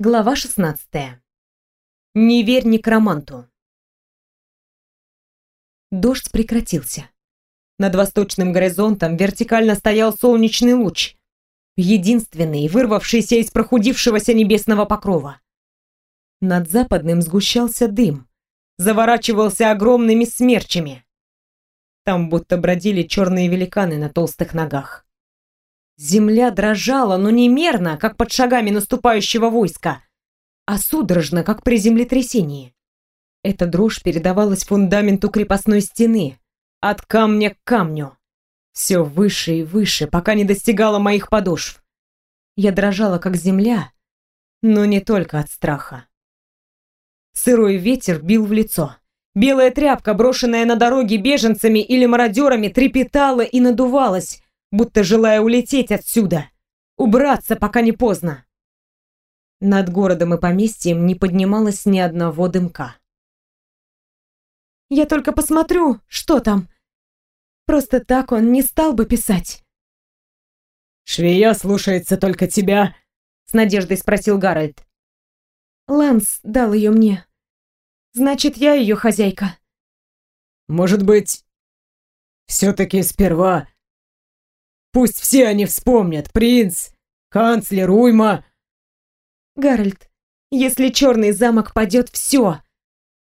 Глава 16. Не верь некроманту. Дождь прекратился. Над восточным горизонтом вертикально стоял солнечный луч, единственный, вырвавшийся из прохудившегося небесного покрова. Над западным сгущался дым, заворачивался огромными смерчами. Там будто бродили черные великаны на толстых ногах. Земля дрожала, но не мерно, как под шагами наступающего войска, а судорожно, как при землетрясении. Эта дрожь передавалась фундаменту крепостной стены, от камня к камню. Все выше и выше, пока не достигала моих подошв. Я дрожала, как земля, но не только от страха. Сырой ветер бил в лицо. Белая тряпка, брошенная на дороге беженцами или мародерами, трепетала и надувалась, будто желая улететь отсюда, убраться, пока не поздно. Над городом и поместьем не поднималось ни одного дымка. «Я только посмотрю, что там. Просто так он не стал бы писать». «Швея слушается только тебя?» — с надеждой спросил Гарольд. «Ланс дал ее мне. Значит, я ее хозяйка». «Может быть, все-таки сперва Пусть все они вспомнят. Принц, канцлер, уйма. Гарольд, если черный замок падет, все.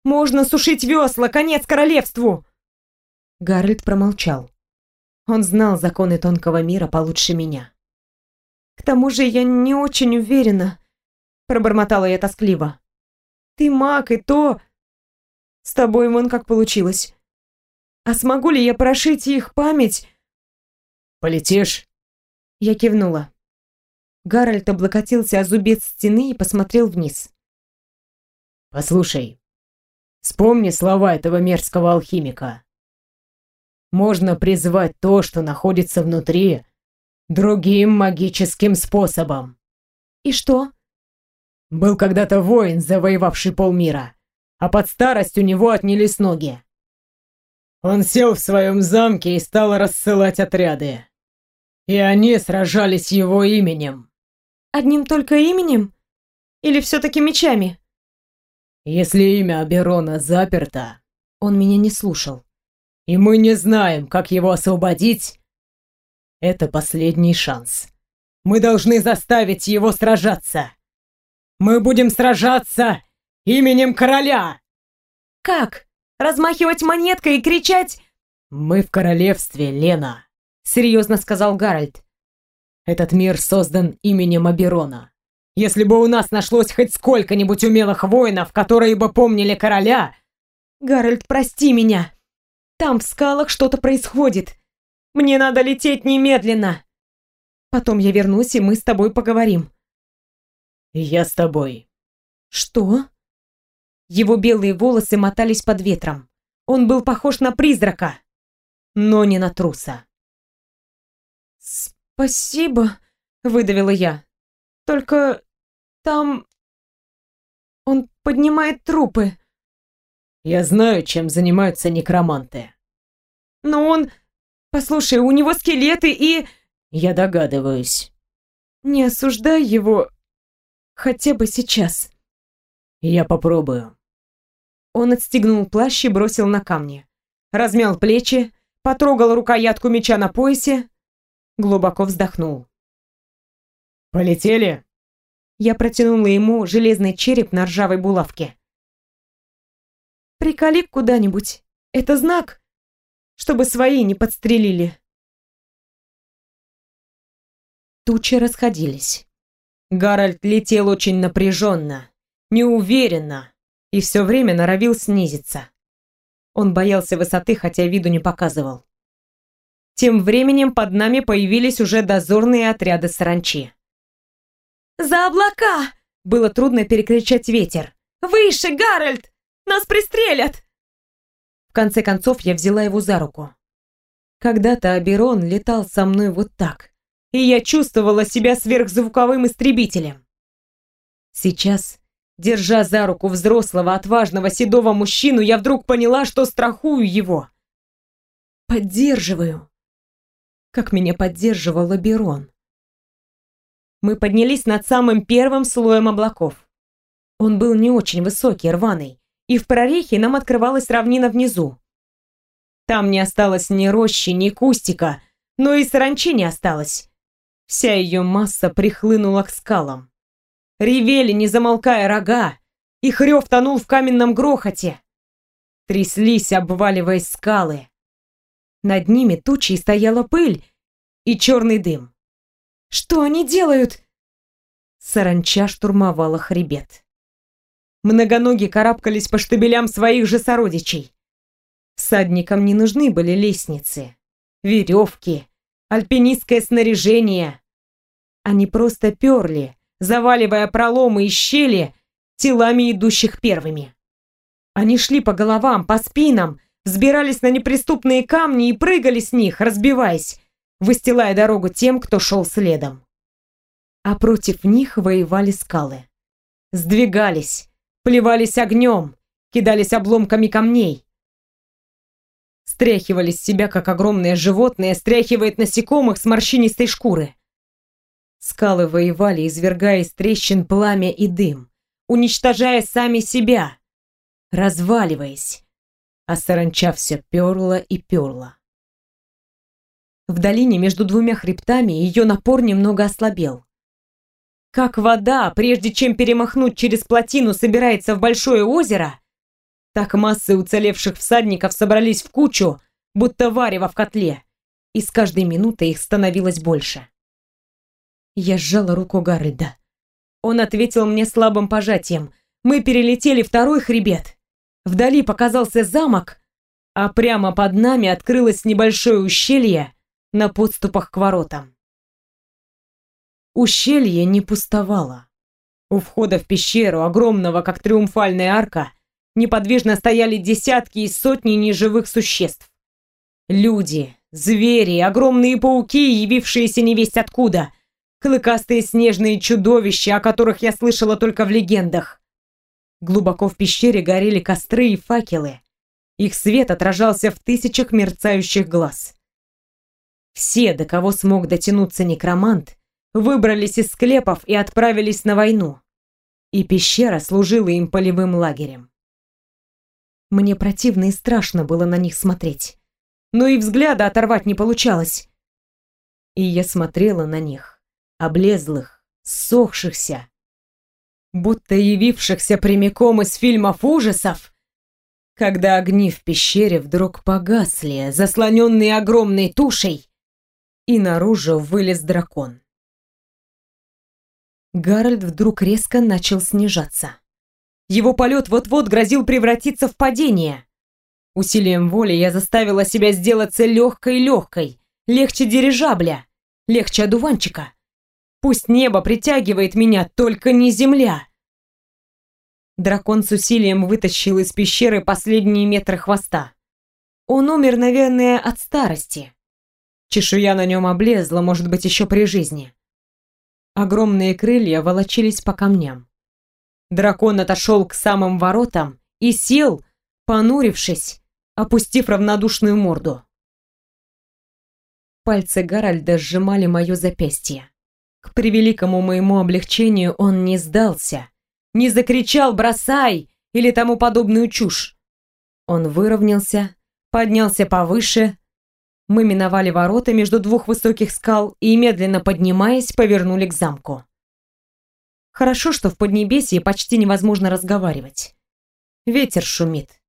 Можно сушить весла, конец королевству. Гарольд промолчал. Он знал законы тонкого мира получше меня. К тому же я не очень уверена, пробормотала я тоскливо. Ты маг и то... С тобой вон как получилось. А смогу ли я прошить их память Полетишь?» Я кивнула. Гарольд облокотился о зубец стены и посмотрел вниз. «Послушай, вспомни слова этого мерзкого алхимика. Можно призвать то, что находится внутри, другим магическим способом». «И что?» «Был когда-то воин, завоевавший полмира, а под старость у него отнялись ноги. Он сел в своем замке и стал рассылать отряды. И они сражались его именем. Одним только именем? Или все-таки мечами? Если имя Аберона заперто... Он меня не слушал. И мы не знаем, как его освободить. Это последний шанс. Мы должны заставить его сражаться. Мы будем сражаться именем короля. Как? Размахивать монеткой и кричать... Мы в королевстве, Лена серьезно сказал Гарольд. Этот мир создан именем Аберона. Если бы у нас нашлось хоть сколько-нибудь умелых воинов, которые бы помнили короля... Гарольд, прости меня. Там в скалах что-то происходит. Мне надо лететь немедленно. Потом я вернусь, и мы с тобой поговорим. Я с тобой. Что? Его белые волосы мотались под ветром. Он был похож на призрака, но не на труса. «Спасибо», — выдавила я. «Только там... он поднимает трупы». «Я знаю, чем занимаются некроманты». «Но он... Послушай, у него скелеты и...» «Я догадываюсь». «Не осуждай его хотя бы сейчас». «Я попробую». Он отстегнул плащ и бросил на камни. Размял плечи, потрогал рукоятку меча на поясе, глубоко вздохнул. «Полетели?» Я протянула ему железный череп на ржавой булавке. «Приколи куда-нибудь. Это знак, чтобы свои не подстрелили». Тучи расходились. Гарольд летел очень напряженно, неуверенно и все время норовил снизиться. Он боялся высоты, хотя виду не показывал. Тем временем под нами появились уже дозорные отряды саранчи. «За облака!» Было трудно перекричать ветер. «Выше, Гарольд! Нас пристрелят!» В конце концов я взяла его за руку. Когда-то Аберон летал со мной вот так, и я чувствовала себя сверхзвуковым истребителем. Сейчас, держа за руку взрослого, отважного, седого мужчину, я вдруг поняла, что страхую его. Поддерживаю как меня поддерживал Лаберон. Мы поднялись над самым первым слоем облаков. Он был не очень высокий, рваный, и в прорехе нам открывалась равнина внизу. Там не осталось ни рощи, ни кустика, но и саранчи не осталось. Вся ее масса прихлынула к скалам. Ревели, не замолкая рога, и хрев тонул в каменном грохоте. Тряслись, обваливаясь скалы. Над ними тучей стояла пыль и черный дым. «Что они делают?» Саранча штурмовала хребет. Многоногие карабкались по штабелям своих же сородичей. Всадникам не нужны были лестницы, веревки, альпинистское снаряжение. Они просто перли, заваливая проломы и щели телами идущих первыми. Они шли по головам, по спинам, взбирались на неприступные камни и прыгали с них, разбиваясь, выстилая дорогу тем, кто шел следом. А против них воевали скалы. Сдвигались, плевались огнем, кидались обломками камней, стряхивали с себя, как огромное животное стряхивает насекомых с морщинистой шкуры. Скалы воевали, извергая из трещин пламя и дым, уничтожая сами себя, разваливаясь, а саранча все перла и перла. В долине между двумя хребтами ее напор немного ослабел. Как вода, прежде чем перемахнуть через плотину, собирается в большое озеро, так массы уцелевших всадников собрались в кучу, будто варево в котле, и с каждой минутой их становилось больше. Я сжала руку Гарольда. Он ответил мне слабым пожатием. Мы перелетели второй хребет. Вдали показался замок, а прямо под нами открылось небольшое ущелье на подступах к воротам. Ущелье не пустовало. У входа в пещеру, огромного как триумфальная арка, неподвижно стояли десятки и сотни неживых существ. Люди, звери, огромные пауки, явившиеся невесть откуда, клыкастые снежные чудовища, о которых я слышала только в легендах. Глубоко в пещере горели костры и факелы. Их свет отражался в тысячах мерцающих глаз. Все, до кого смог дотянуться некромант, выбрались из склепов и отправились на войну. И пещера служила им полевым лагерем. Мне противно и страшно было на них смотреть. Но и взгляда оторвать не получалось. И я смотрела на них, облезлых, ссохшихся, будто явившихся прямиком из фильмов ужасов, когда огни в пещере вдруг погасли, заслоненные огромной тушей, и наружу вылез дракон. Гарольд вдруг резко начал снижаться. Его полет вот-вот грозил превратиться в падение. Усилием воли я заставила себя сделаться легкой-легкой, легче дирижабля, легче одуванчика. Пусть небо притягивает меня, только не земля. Дракон с усилием вытащил из пещеры последние метры хвоста. Он умер, наверное, от старости. Чешуя на нем облезла, может быть, еще при жизни. Огромные крылья волочились по камням. Дракон отошел к самым воротам и сел, понурившись, опустив равнодушную морду. Пальцы Гарольда сжимали мое запястье. К превеликому моему облегчению он не сдался, не закричал «бросай» или тому подобную чушь. Он выровнялся, поднялся повыше. Мы миновали ворота между двух высоких скал и, медленно поднимаясь, повернули к замку. Хорошо, что в Поднебесье почти невозможно разговаривать. Ветер шумит.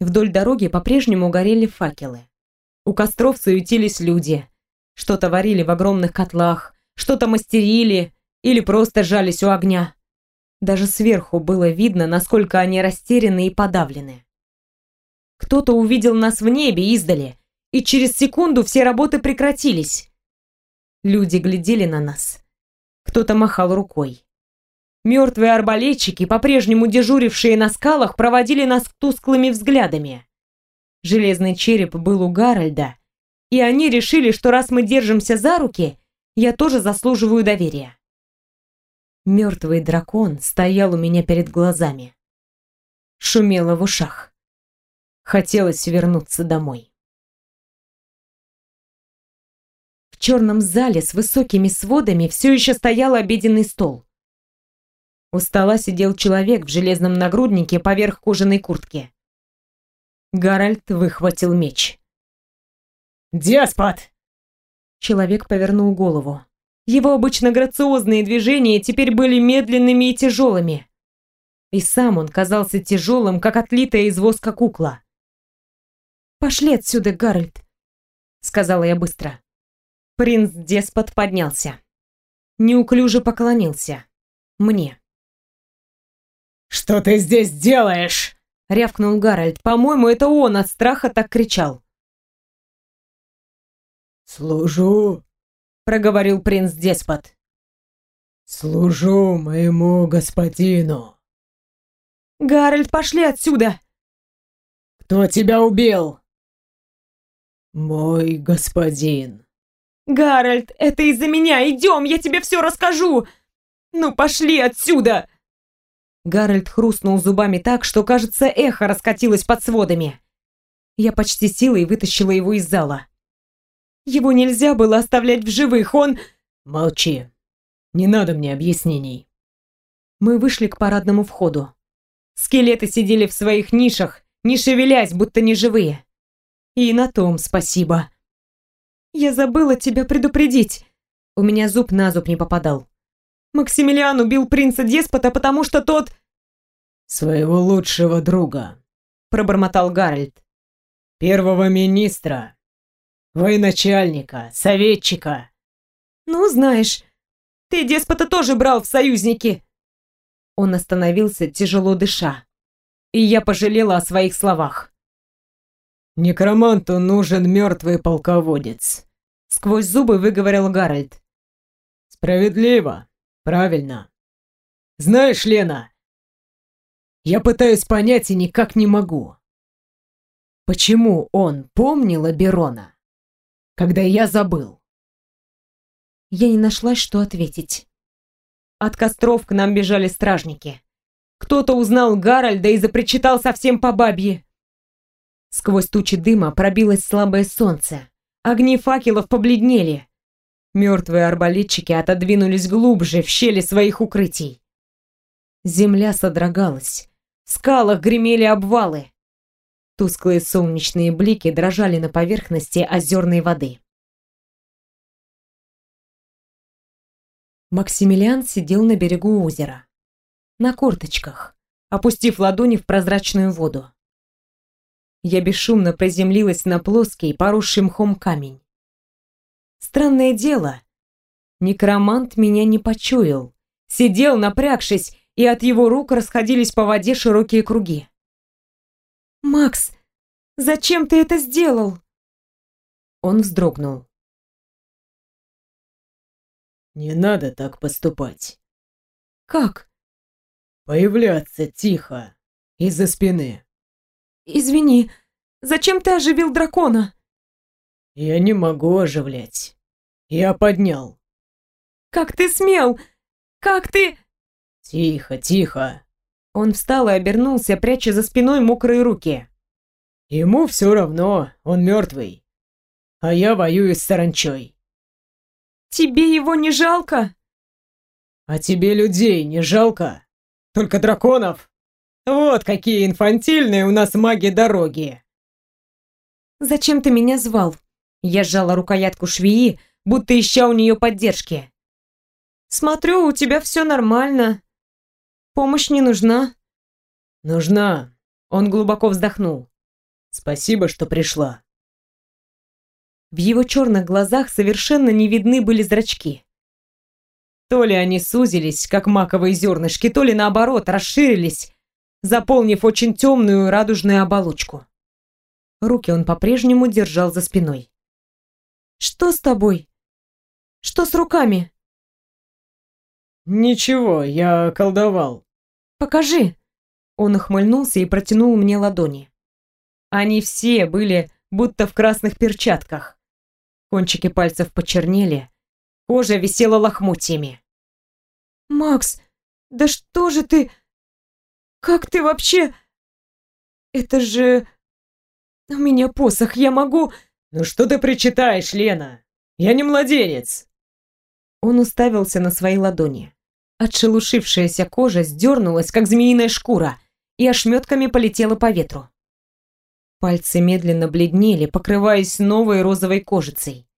Вдоль дороги по-прежнему горели факелы. У костров суетились люди. Что-то варили в огромных котлах, что-то мастерили или просто жались у огня. Даже сверху было видно, насколько они растеряны и подавлены. Кто-то увидел нас в небе издали, и через секунду все работы прекратились. Люди глядели на нас кто-то махал рукой. Мертвые арбалетчики, по-прежнему дежурившие на скалах, проводили нас тусклыми взглядами. Железный череп был у Гарольда, и они решили, что раз мы держимся за руки, я тоже заслуживаю доверия. Мертвый дракон стоял у меня перед глазами. Шумело в ушах. Хотелось вернуться домой. В черном зале с высокими сводами все еще стоял обеденный стол. У стола сидел человек в железном нагруднике поверх кожаной куртки. Гарольд выхватил меч. «Деспот!» Человек повернул голову. Его обычно грациозные движения теперь были медленными и тяжелыми. И сам он казался тяжелым, как отлитая из воска кукла. «Пошли отсюда, Гарольд», — сказала я быстро. Принц-деспот поднялся. Неуклюже поклонился. Мне. «Что ты здесь делаешь?» — рявкнул Гарольд. По-моему, это он от страха так кричал. «Служу», — проговорил принц-деспот. «Служу моему господину». «Гарольд, пошли отсюда!» «Кто тебя убил?» «Мой господин». «Гарольд, это из-за меня! Идем, я тебе все расскажу! Ну, пошли отсюда!» Гарольд хрустнул зубами так, что, кажется, эхо раскатилось под сводами. Я почти силой вытащила его из зала. Его нельзя было оставлять в живых, он... Молчи. Не надо мне объяснений. Мы вышли к парадному входу. Скелеты сидели в своих нишах, не шевелясь, будто не живые. И на том спасибо. Я забыла тебя предупредить. У меня зуб на зуб не попадал. Максимилиан убил принца-деспота, потому что тот... «Своего лучшего друга», — пробормотал Гарольд. «Первого министра, военачальника, советчика». «Ну, знаешь, ты деспота тоже брал в союзники». Он остановился, тяжело дыша. И я пожалела о своих словах. «Некроманту нужен мертвый полководец», — сквозь зубы выговорил Гарольд. «Справедливо, правильно. Знаешь, Лена, я пытаюсь понять и никак не могу. Почему он помнил Аберона, когда я забыл?» Я не нашла, что ответить. От костров к нам бежали стражники. Кто-то узнал Гарольда и запричитал совсем по бабье. Сквозь тучи дыма пробилось слабое солнце. Огни факелов побледнели. Мертвые арбалетчики отодвинулись глубже в щели своих укрытий. Земля содрогалась. В скалах гремели обвалы. Тусклые солнечные блики дрожали на поверхности озерной воды. Максимилиан сидел на берегу озера. На корточках, опустив ладони в прозрачную воду. Я бесшумно приземлилась на плоский, поросший мхом камень. Странное дело, некромант меня не почуял. Сидел, напрягшись, и от его рук расходились по воде широкие круги. «Макс, зачем ты это сделал?» Он вздрогнул. «Не надо так поступать». «Как?» «Появляться тихо, из-за спины». «Извини, зачем ты оживил дракона?» «Я не могу оживлять. Я поднял». «Как ты смел? Как ты...» «Тихо, тихо». Он встал и обернулся, пряча за спиной мокрые руки. «Ему все равно, он мертвый. А я воюю с саранчой». «Тебе его не жалко?» «А тебе людей не жалко? Только драконов?» Вот какие инфантильные у нас маги дороги. Зачем ты меня звал? Я сжала рукоятку швеи, будто ища у нее поддержки. Смотрю, у тебя все нормально. Помощь не нужна. Нужна. Он глубоко вздохнул. Спасибо, что пришла. В его черных глазах совершенно не видны были зрачки. То ли они сузились, как маковые зернышки, то ли наоборот расширились, заполнив очень темную радужную оболочку. Руки он по-прежнему держал за спиной. «Что с тобой? Что с руками?» «Ничего, я колдовал». «Покажи!» Он ухмыльнулся и протянул мне ладони. Они все были будто в красных перчатках. Кончики пальцев почернели, кожа висела лохмотьями. «Макс, да что же ты...» Как ты вообще... Это же... У меня посох, я могу... Ну что ты причитаешь, Лена? Я не младенец. Он уставился на свои ладони. Отшелушившаяся кожа сдернулась, как змеиная шкура, и ошметками полетела по ветру. Пальцы медленно бледнели, покрываясь новой розовой кожицей.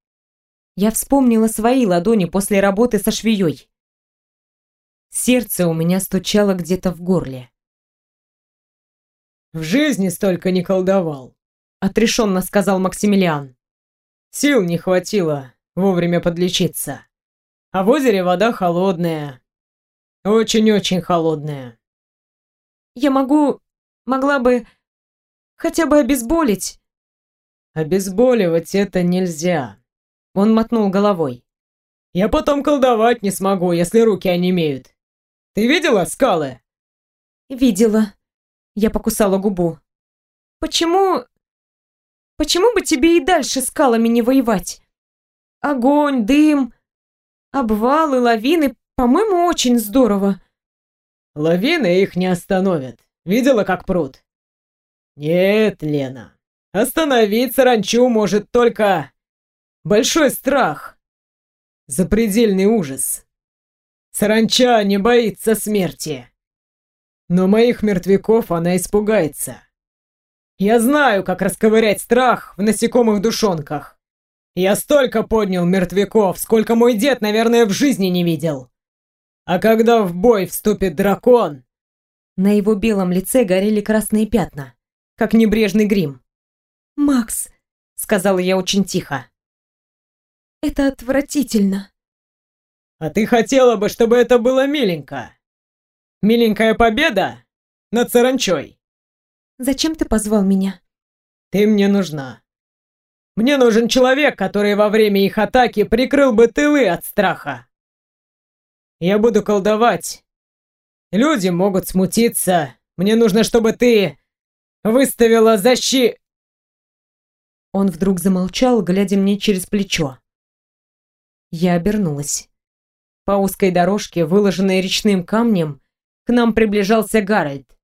Я вспомнила свои ладони после работы со швеей. Сердце у меня стучало где-то в горле. «В жизни столько не колдовал», — отрешенно сказал Максимилиан. «Сил не хватило вовремя подлечиться. А в озере вода холодная. Очень-очень холодная». «Я могу... могла бы хотя бы обезболить». «Обезболивать это нельзя», — он мотнул головой. «Я потом колдовать не смогу, если руки онемеют. Ты видела скалы?» «Видела». Я покусала губу. «Почему... почему бы тебе и дальше скалами не воевать? Огонь, дым, обвалы, лавины, по-моему, очень здорово». «Лавины их не остановят. Видела, как пруд?» «Нет, Лена, остановить саранчу может только большой страх, запредельный ужас. Саранча не боится смерти, но моих мертвяков она испугается. Я знаю, как расковырять страх в насекомых душонках. Я столько поднял мертвяков, сколько мой дед, наверное, в жизни не видел. А когда в бой вступит дракон...» На его белом лице горели красные пятна как небрежный грим. «Макс», — сказала я очень тихо, — «это отвратительно». «А ты хотела бы, чтобы это было миленько? Миленькая победа над саранчой?» «Зачем ты позвал меня?» «Ты мне нужна. Мне нужен человек, который во время их атаки прикрыл бы тылы от страха. Я буду колдовать. Люди могут смутиться. Мне нужно, чтобы ты Выставила защи...» Он вдруг замолчал, глядя мне через плечо. Я обернулась. По узкой дорожке, выложенной речным камнем, к нам приближался Гарольд.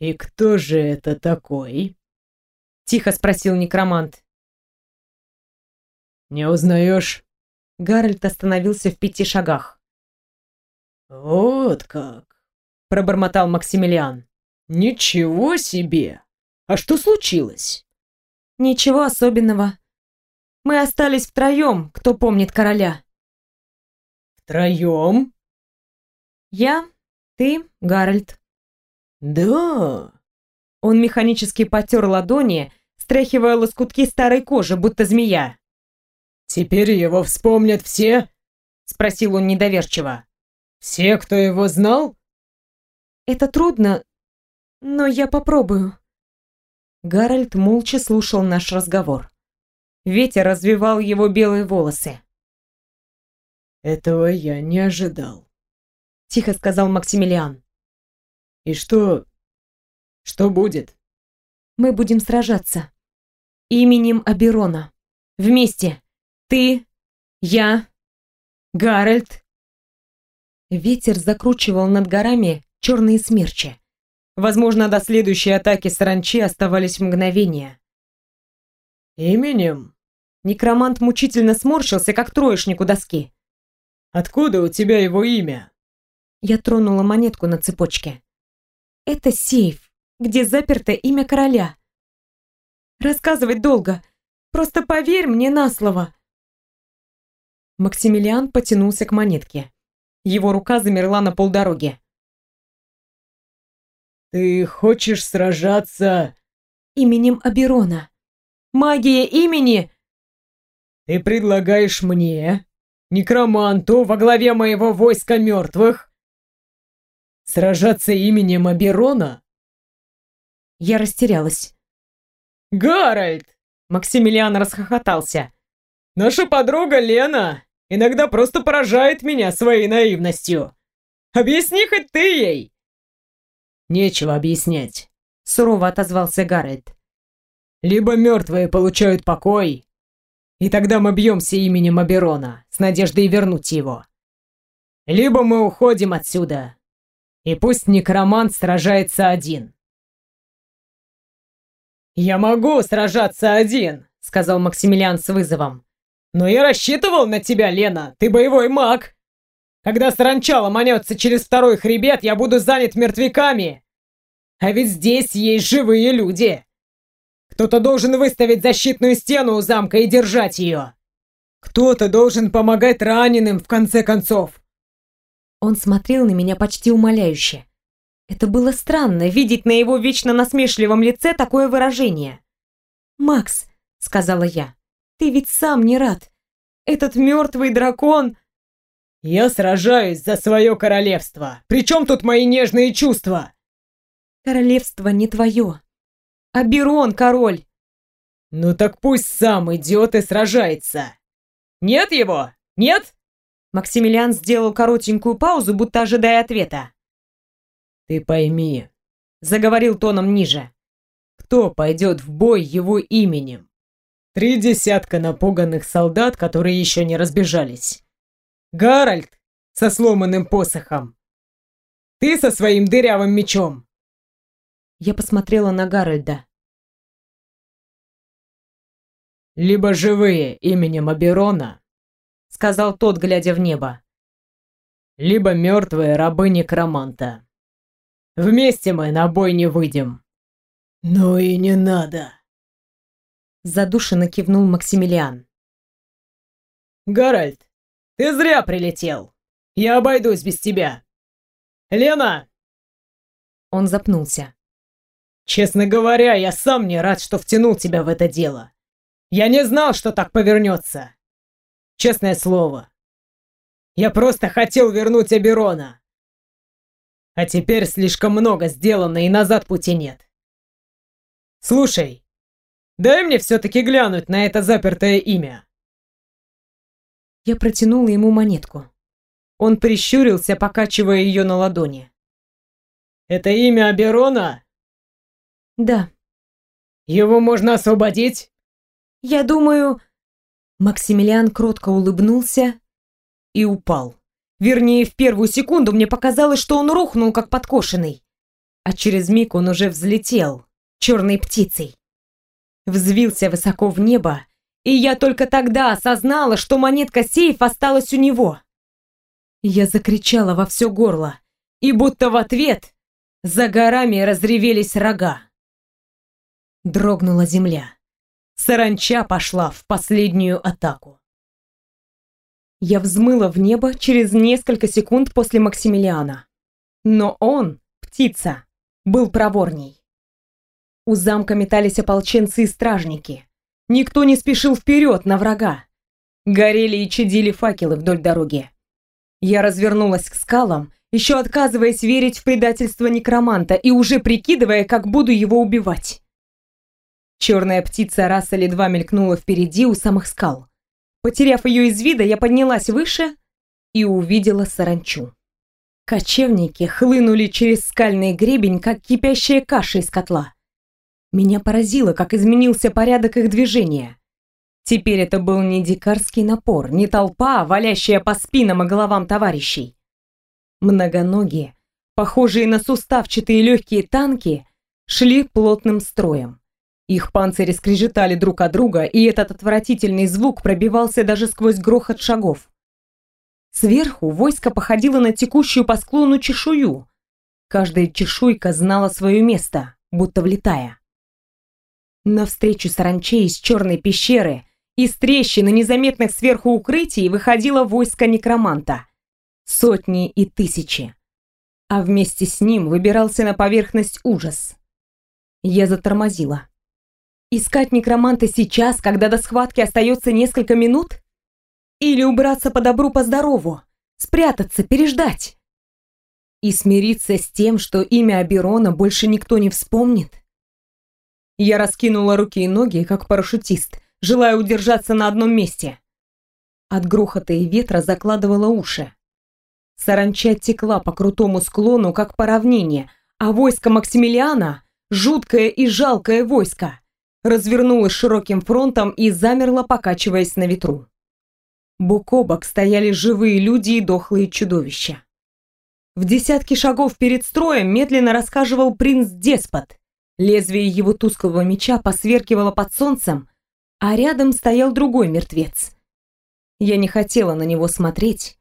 «И кто же это такой?» — тихо спросил некромант. «Не узнаешь?» Гарольд остановился в пяти шагах. «Вот как!» — пробормотал Максимилиан. «Ничего себе! А что случилось?» «Ничего особенного. Мы остались втроем, кто помнит короля». «Втроем?» «Я, ты, Гарольд». «Да...» Он механически потер ладони, стряхивая лоскутки старой кожи, будто змея. «Теперь его вспомнят все?» — спросил он недоверчиво. «Все, кто его знал?» «Это трудно, но я попробую. Гарольд молча слушал наш разговор. Ветер развивал его белые волосы. «Этого я не ожидал», — тихо сказал Максимилиан. «И что... что будет?» «Мы будем сражаться. Именем Аберона. Вместе. Ты, я, Гарольд». Ветер закручивал над горами черные смерчи. Возможно, до следующей атаки саранчи оставались мгновения. «Именем?» Некромант мучительно сморщился, как троечник у доски. «Откуда у тебя его имя?» Я тронула монетку на цепочке. «Это сейф, где заперто имя короля. Рассказывать долго. Просто поверь мне на слово». Максимилиан потянулся к монетке. Его рука замерла на полдороге. «Ты хочешь сражаться...» «Именем Аберона. Магия имени...» «Ты предлагаешь мне, некроманту во главе моего войска мертвых, сражаться именем Аберона?» Я растерялась. «Гарольд!» Максимилиан расхохотался. «Наша подруга Лена иногда просто поражает меня своей наивностью. Объясни хоть ты ей, «Нечего объяснять», — сурово отозвался Гаррет. «Либо мертвые получают покой, и тогда мы бьемся именем Аберона с надеждой вернуть его. Либо мы уходим отсюда, и пусть некромант сражается один». «Я могу сражаться один», — сказал Максимилиан с вызовом. «Но я рассчитывал на тебя, Лена, ты боевой маг. Когда саранча ломанется через второй хребет, я буду занят мертвяками. А ведь здесь есть живые люди. Кто-то должен выставить защитную стену у замка и держать ее. Кто-то должен помогать раненым, в конце концов. Он смотрел на меня почти умоляюще. Это было странно, видеть на его вечно насмешливом лице такое выражение. «Макс», — сказала я, — «ты ведь сам не рад. Этот мертвый дракон...» «Я сражаюсь за свое королевство. Причем тут мои нежные чувства?» «Королевство не твое. А Берон король». «Ну так пусть сам идет и сражается. Нет его? Нет?» Максимилиан сделал коротенькую паузу, будто ожидая ответа. «Ты пойми», — заговорил тоном ниже, — «кто пойдет в бой его именем? Три десятка напуганных солдат, которые еще не разбежались. Гарольд со сломанным посохом. Ты со своим дырявым мечом. Я посмотрела на Гарольда. Либо живые именем Аберона, сказал тот, глядя в небо. Либо мертвые рабы некроманта. Вместе мы на бой не выйдем. Ну и не надо. Задушенно кивнул Максимилиан. Гарольд, ты зря прилетел. Я обойдусь без тебя. Лена! Он запнулся. Честно говоря, я сам не рад, что втянул тебя в это дело. Я не знал, что так повернется. Честное слово. Я просто хотел вернуть Аберона. А теперь слишком много сделано, и назад пути нет. Слушай, дай мне все-таки глянуть на это запертое имя. Я протянула ему монетку. Он прищурился, покачивая ее на ладони. «Это имя Аберона?» «Да». «Его можно освободить?» «Я думаю...» Максимилиан кротко улыбнулся и упал. Вернее, в первую секунду мне показалось, что он рухнул, как подкошенный. А через миг он уже взлетел, черной птицей. Взвился высоко в небо и я только тогда осознала, что монетка сейф осталась у него. Я закричала во все горло, и будто в ответ за горами разревелись рога. Дрогнула земля. Саранча пошла в последнюю атаку. Я взмыла в небо через несколько секунд после Максимилиана. Но он, птица, был проворней. У замка метались ополченцы и стражники. Никто не спешил вперед на врага. Горели и чадили факелы вдоль дороги. Я развернулась к скалам, еще отказываясь верить в предательство некроманта и уже прикидывая, как буду его убивать. Черная птица раз или два мелькнула впереди у самых скал. Потеряв ее из вида, я поднялась выше и увидела саранчу. Кочевники хлынули через скальный гребень, как кипящая каша из котла. Меня поразило, как изменился порядок их движения. Теперь это был не дикарский напор, не толпа, валящая по спинам и головам товарищей. Многоногие, похожие на суставчатые легкие танки, шли плотным строем. Их панцири скрежетали друг от друга, и этот отвратительный звук пробивался даже сквозь грохот шагов. Сверху войско походило на текущую по склону чешую. Каждая чешуйка знала свое место, будто влетая. Навстречу саранче из черной пещеры, из трещины незаметных сверху укрытий выходило войско некроманта. Сотни и тысячи. А вместе с ним выбирался на поверхность ужас. Я затормозила. Искать некроманта сейчас, когда до схватки остается несколько минут? Или убраться по добру, по здорову? Спрятаться, переждать? И смириться с тем, что имя Аберона больше никто не вспомнит? Я раскинула руки и ноги, как парашютист, желая удержаться на одном месте. От грохота и ветра закладывала уши. Саранча текла по крутому склону, как по равнине, а войско Максимилиана, жуткое и жалкое войско, развернулось широким фронтом и замерло, покачиваясь на ветру. Бок о бок стояли живые люди и дохлые чудовища. В десятки шагов перед строем медленно рассказывал принц-деспот, Лезвие его тусклого меча посверкивало под солнцем, а рядом стоял другой мертвец. Я не хотела на него смотреть,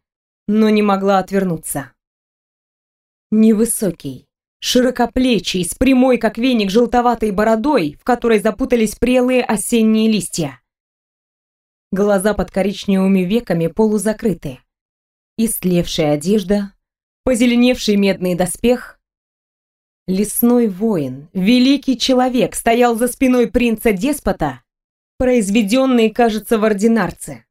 но не могла отвернуться. Невысокий, широкоплечий, с прямой, как веник, желтоватой бородой, в которой запутались прелые осенние листья. Глаза под коричневыми веками полузакрыты. Истлевшая одежда, позеленевший медный доспех. Лесной воин, великий человек, стоял за спиной принца-деспота, произведенный, кажется, в ординарце.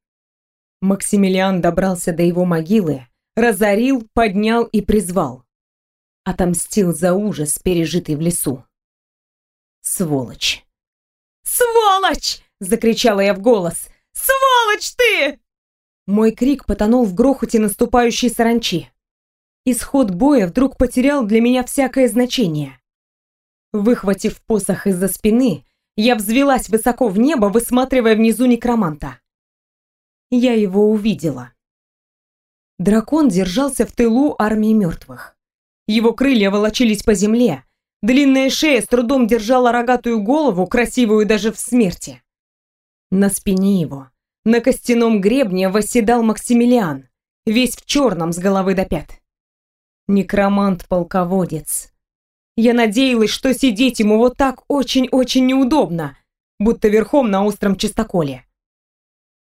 Максимилиан добрался до его могилы, разорил, поднял и призвал. Отомстил за ужас, пережитый в лесу. Сволочь. «Сволочь!» — закричала я в голос. «Сволочь ты!» Мой крик потонул в грохоте наступающей саранчи. Исход боя вдруг потерял для меня всякое значение. Выхватив посох из-за спины, я взвелась высоко в небо, высматривая внизу некроманта. Я его увидела. Дракон держался в тылу армии мертвых. Его крылья волочились по земле, длинная шея с трудом держала рогатую голову, красивую даже в смерти. На спине его, на костяном гребне, восседал Максимилиан, весь в черном с головы до пят. Некромант-полководец. Я надеялась, что сидеть ему вот так очень-очень неудобно, будто верхом на остром чистоколе.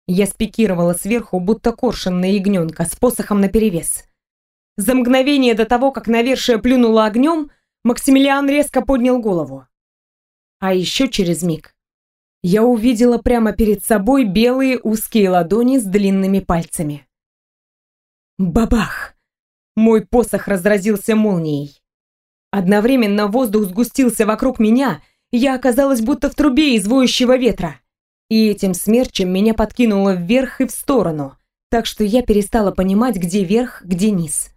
Я спикировала сверху, будто коршун на ягненка, с посохом наперевес. За мгновение до того, как навершие плюнуло огнем, Максимилиан резко поднял голову. А еще через миг я увидела прямо перед собой белые узкие ладони с длинными пальцами. Бабах! Мой посох разразился молнией. Одновременно воздух сгустился вокруг меня, я оказалась будто в трубе из ветра. И этим смерчем меня подкинуло вверх и в сторону, так что я перестала понимать, где верх, где низ.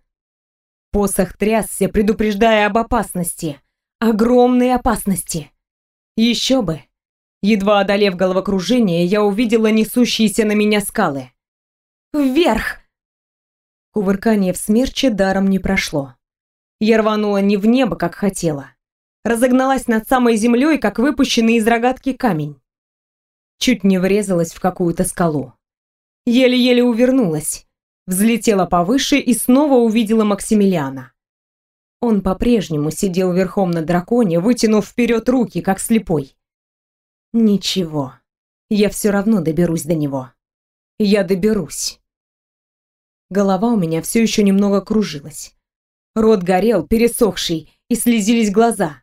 Посох трясся, предупреждая об опасности. Огромной опасности. Еще бы. Едва одолев головокружение, я увидела несущиеся на меня скалы. «Вверх!» Кувыркание в смерче даром не прошло. Я рванула не в небо, как хотела. Разогналась над самой землей, как выпущенный из рогатки камень. Чуть не врезалась в какую-то скалу. Еле-еле увернулась. Взлетела повыше и снова увидела Максимилиана. Он по-прежнему сидел верхом на драконе, вытянув вперед руки, как слепой. Ничего, я все равно доберусь до него. Я доберусь. Голова у меня все еще немного кружилась. Рот горел, пересохший, и слезились глаза.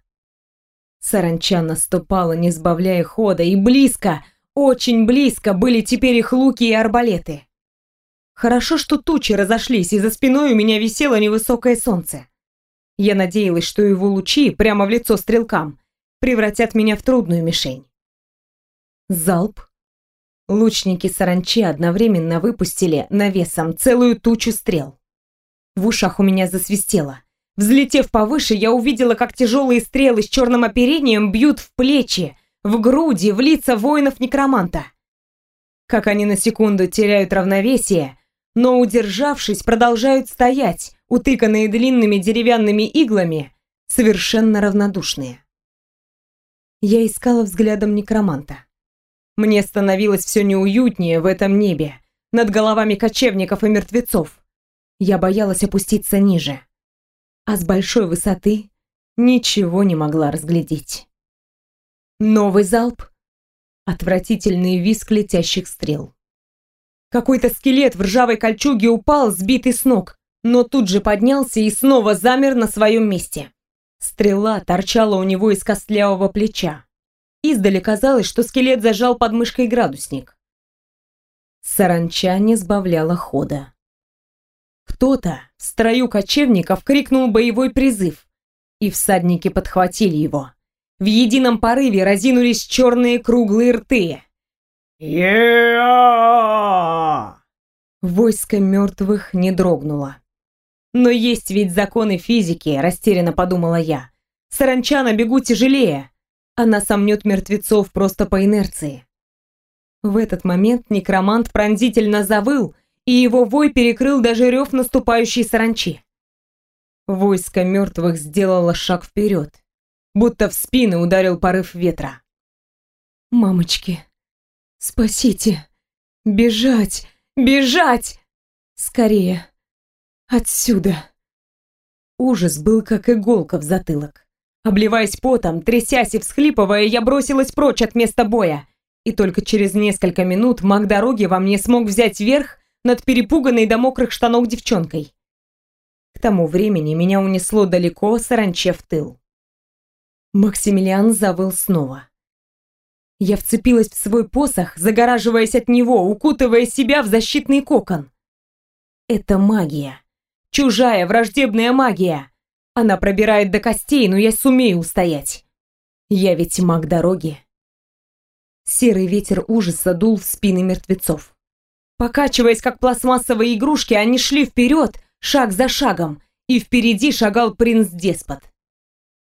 Саранча наступала, не сбавляя хода, и близко, очень близко были теперь их луки и арбалеты. Хорошо, что тучи разошлись, и за спиной у меня висело невысокое солнце. Я надеялась, что его лучи, прямо в лицо стрелкам, превратят меня в трудную мишень. Залп. Лучники саранчи одновременно выпустили навесом целую тучу стрел. В ушах у меня засвистело. Взлетев повыше, я увидела, как тяжелые стрелы с черным оперением бьют в плечи, в груди, в лица воинов-некроманта. Как они на секунду теряют равновесие, но, удержавшись, продолжают стоять, утыканные длинными деревянными иглами, совершенно равнодушные. Я искала взглядом некроманта. Мне становилось все неуютнее в этом небе, над головами кочевников и мертвецов. Я боялась опуститься ниже. А с большой высоты ничего не могла разглядеть. Новый залп. Отвратительный визг летящих стрел. Какой-то скелет в ржавой кольчуге упал, сбитый с ног, но тут же поднялся и снова замер на своем месте. Стрела торчала у него из костлявого плеча. Издали казалось, что скелет зажал под мышкой градусник. Саранча не сбавляла хода. Кто-то в строю кочевников крикнул боевой призыв, и всадники подхватили его. В едином порыве разинулись черные круглые рты. «Я!» Войско мертвых не дрогнуло. «Но есть ведь законы физики», — растерянно подумала я. «Саранча на бегу тяжелее. Она сомнет мертвецов просто по инерции». В этот момент некромант пронзительно завыл, и его вой перекрыл даже рев наступающей саранчи. Войско мертвых сделало шаг вперед, будто в спины ударил порыв ветра. «Мамочки, спасите! Бежать! Бежать! Скорее! Отсюда. Ужас был как иголка в затылок. Обливаясь потом, трясясь и всхлипывая, я бросилась прочь от места боя. И только через несколько минут маг дороги во мне смог взять верх над перепуганной до мокрых штанов девчонкой. К тому времени меня унесло далеко, саранче в тыл. Максимилиан завыл снова. Я вцепилась в свой посох, загораживаясь от него, укутывая себя в защитный кокон. Это магия. Чужая, враждебная магия. Она пробирает до костей, но я сумею устоять. Я ведь маг дороги. Серый ветер ужаса дул в спины мертвецов. Покачиваясь, как пластмассовые игрушки, они шли вперед, шаг за шагом, и впереди шагал принц-деспот.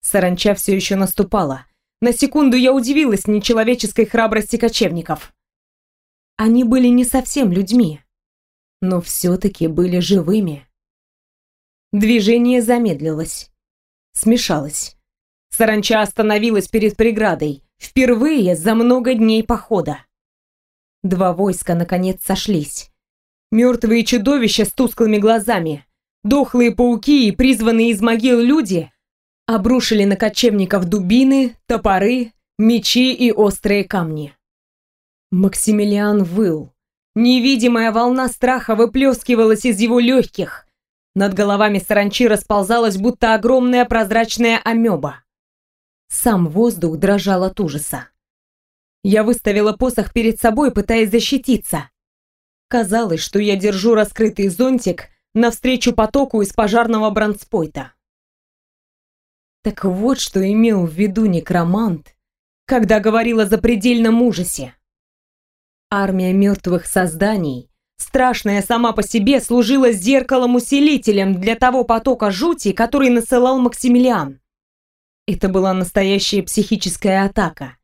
Саранча все еще наступала. На секунду я удивилась нечеловеческой храбрости кочевников. Они были не совсем людьми, но все-таки были живыми. Движение замедлилось. Смешалось. Саранча остановилась перед преградой. Впервые за много дней похода. Два войска, наконец, сошлись. Мертвые чудовища с тусклыми глазами, дохлые пауки и призванные из могил люди обрушили на кочевников дубины, топоры, мечи и острые камни. Максимилиан выл. Невидимая волна страха выплескивалась из его легких, над головами саранчи расползалась, будто огромная прозрачная амеба. Сам воздух дрожал от ужаса. Я выставила посох перед собой, пытаясь защититься. Казалось, что я держу раскрытый зонтик навстречу потоку из пожарного бронспойта. Так вот, что имел в виду некромант, когда говорил о запредельном ужасе. Армия мертвых созданий страшная сама по себе, служила зеркалом-усилителем для того потока жути, который насылал Максимилиан. Это была настоящая психическая атака.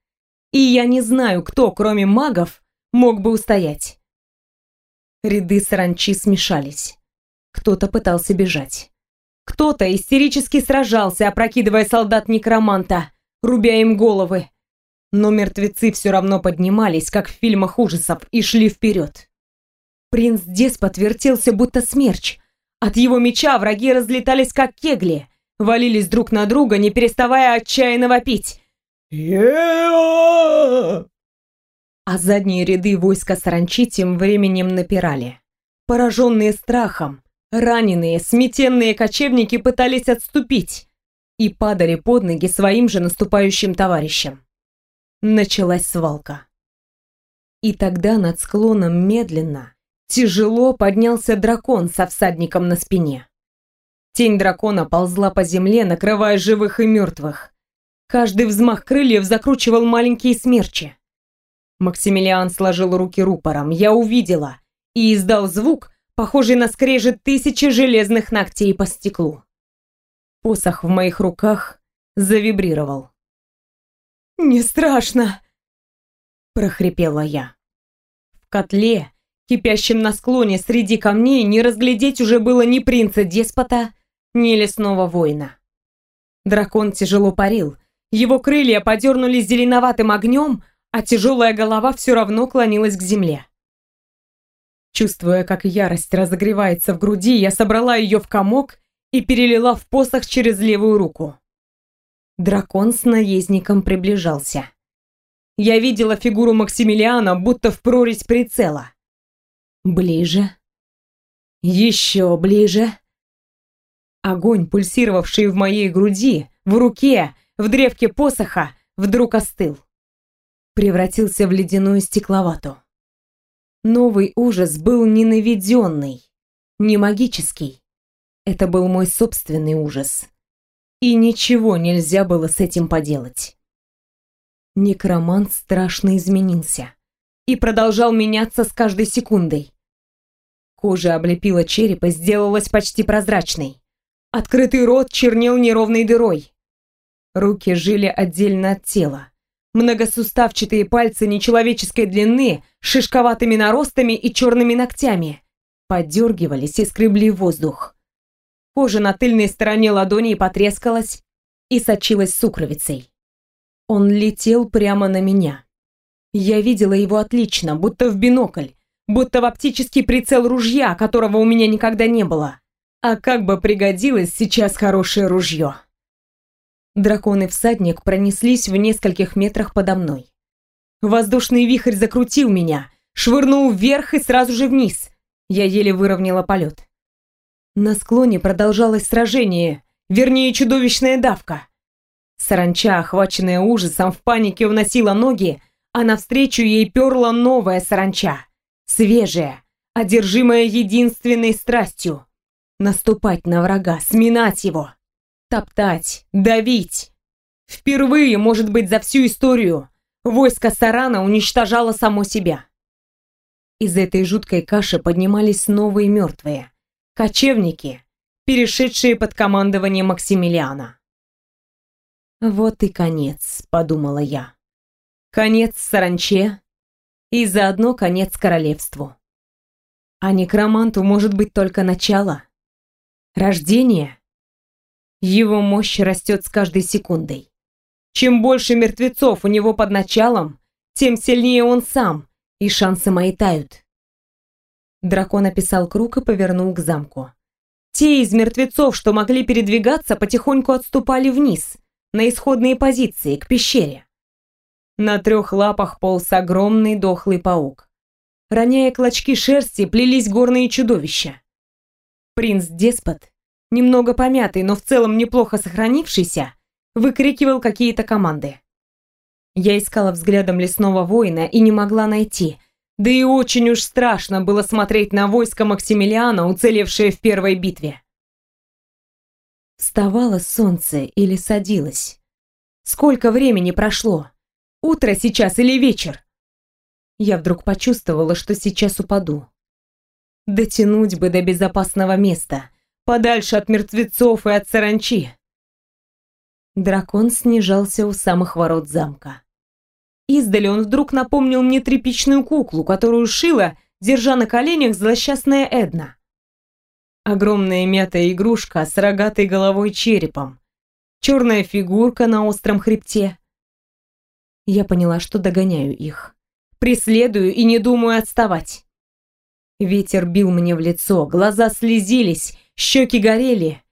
И я не знаю, кто, кроме магов, мог бы устоять. Ряды саранчи смешались. Кто-то пытался бежать. Кто-то истерически сражался, опрокидывая солдат некроманта, рубя им головы. Но мертвецы все равно поднимались, как в фильмах ужасов, и шли вперед. Принц-деспот вертелся, будто смерч. От его меча враги разлетались, как кегли, валились друг на друга, не переставая отчаянно вопить. А задние ряды войска саранчи тем временем напирали. Пораженные страхом, раненые, сметенные кочевники пытались отступить и падали под ноги своим же наступающим товарищам. Началась свалка. И тогда над склоном медленно, Тяжело поднялся дракон со всадником на спине. Тень дракона ползла по земле, накрывая живых и мертвых. Каждый взмах крыльев закручивал маленькие смерчи. Максимилиан сложил руки рупором. Я увидела и издал звук, похожий на скрежет тысячи железных ногтей по стеклу. Посох в моих руках завибрировал. «Не страшно!» – прохрипела я. В котле кипящем на склоне среди камней, не разглядеть уже было ни принца-деспота, ни лесного воина. Дракон тяжело парил, его крылья подернулись зеленоватым огнем, а тяжелая голова все равно клонилась к земле. Чувствуя, как ярость разогревается в груди, я собрала ее в комок и перелила в посох через левую руку. Дракон с наездником приближался. Я видела фигуру Максимилиана, будто в прорезь прицела. Ближе. Еще ближе. Огонь, пульсировавший в моей груди, в руке, в древке посоха, вдруг остыл. Превратился в ледяную стекловату. Новый ужас был не наведенный, не магический. Это был мой собственный ужас. И ничего нельзя было с этим поделать. Некромант страшно изменился и продолжал меняться с каждой секундой. Кожа облепила череп и сделалась почти прозрачной. Открытый рот чернел неровной дырой. Руки жили отдельно от тела. Многосуставчатые пальцы нечеловеческой длины, шишковатыми наростами и черными ногтями, подергивались и скребли воздух. Кожа на тыльной стороне ладони потрескалась и сочилась сукровицей. Он летел прямо на меня. Я видела его отлично, будто в бинокль, будто в оптический прицел ружья, которого у меня никогда не было. А как бы пригодилось сейчас хорошее ружье. Дракон и всадник пронеслись в нескольких метрах подо мной. Воздушный вихрь закрутил меня, швырнул вверх и сразу же вниз. Я еле выровняла полет. На склоне продолжалось сражение, вернее чудовищная давка. Саранча, охваченная ужасом, в панике уносила ноги, а навстречу ей перла новая саранча, свежая, одержимая единственной страстью — наступать на врага, сминать его, топтать, давить. Впервые, может быть, за всю историю войско Сарана уничтожало само себя. Из этой жуткой каши поднимались новые мертвые, кочевники, перешедшие под командование Максимилиана. «Вот и конец», — подумала я. «Конец саранче и заодно конец королевству. А некроманту может быть только начало. Рождение. Его мощь растет с каждой секундой. Чем больше мертвецов у него под началом, тем сильнее он сам, и шансы мои тают. Дракон описал круг и повернул к замку. Те из мертвецов, что могли передвигаться, потихоньку отступали вниз, на исходные позиции, к пещере. На трех лапах полз огромный дохлый паук. Роняя клочки шерсти, плелись горные чудовища. Принц-деспот, немного помятый, но в целом неплохо сохранившийся, выкрикивал какие-то команды. Я искала взглядом лесного воина и не могла найти, да и очень уж страшно было смотреть на войско Максимилиана, уцелевшее в первой битве. Вставало солнце или садилось? Сколько времени прошло? Утро сейчас или вечер? Я вдруг почувствовала, что сейчас упаду. Дотянуть бы до безопасного места, подальше от мертвецов и от саранчи. Дракон снижался у самых ворот замка. Издали он вдруг напомнил мне тряпичную куклу, которую шила, держа на коленях злосчастная Эдна. Огромная мятая игрушка с рогатой головой черепом. Черная фигурка на остром хребте. Я поняла, что догоняю их. Преследую и не думаю отставать. Ветер бил мне в лицо, глаза слезились, щеки горели.